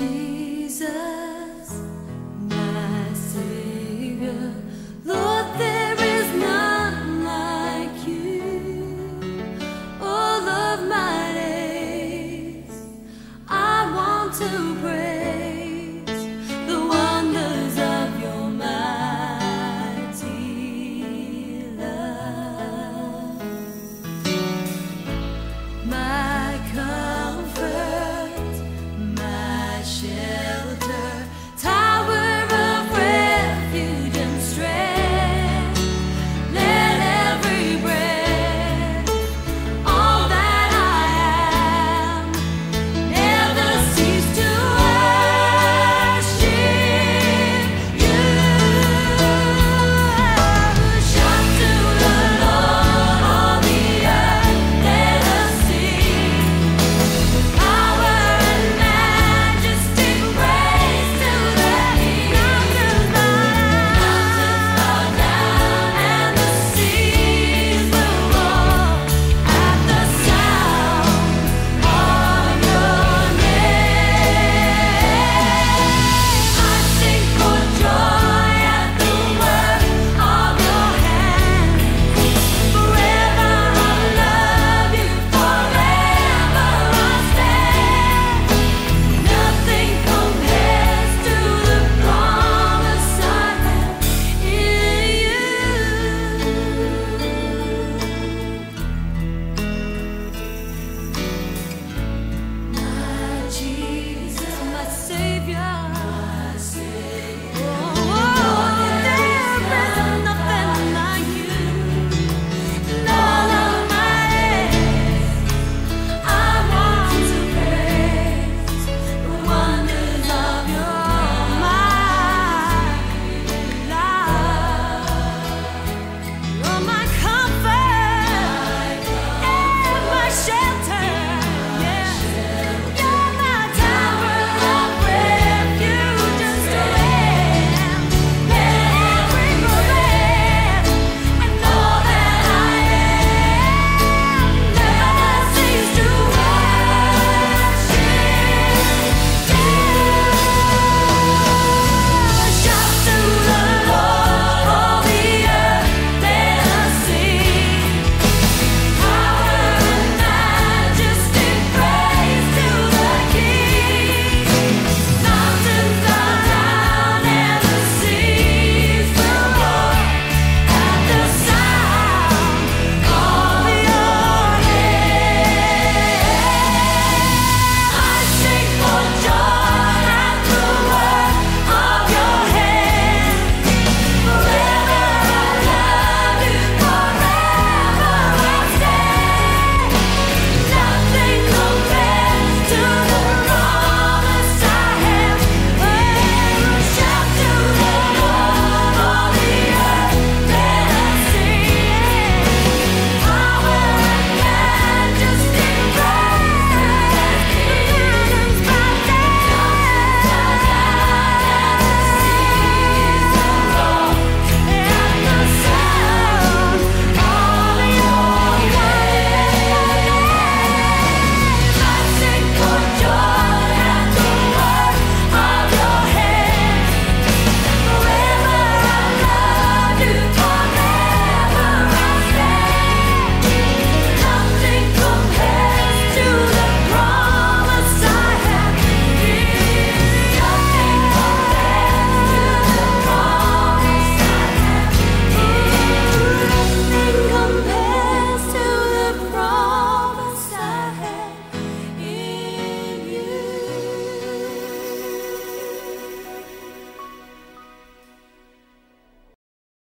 Jesus.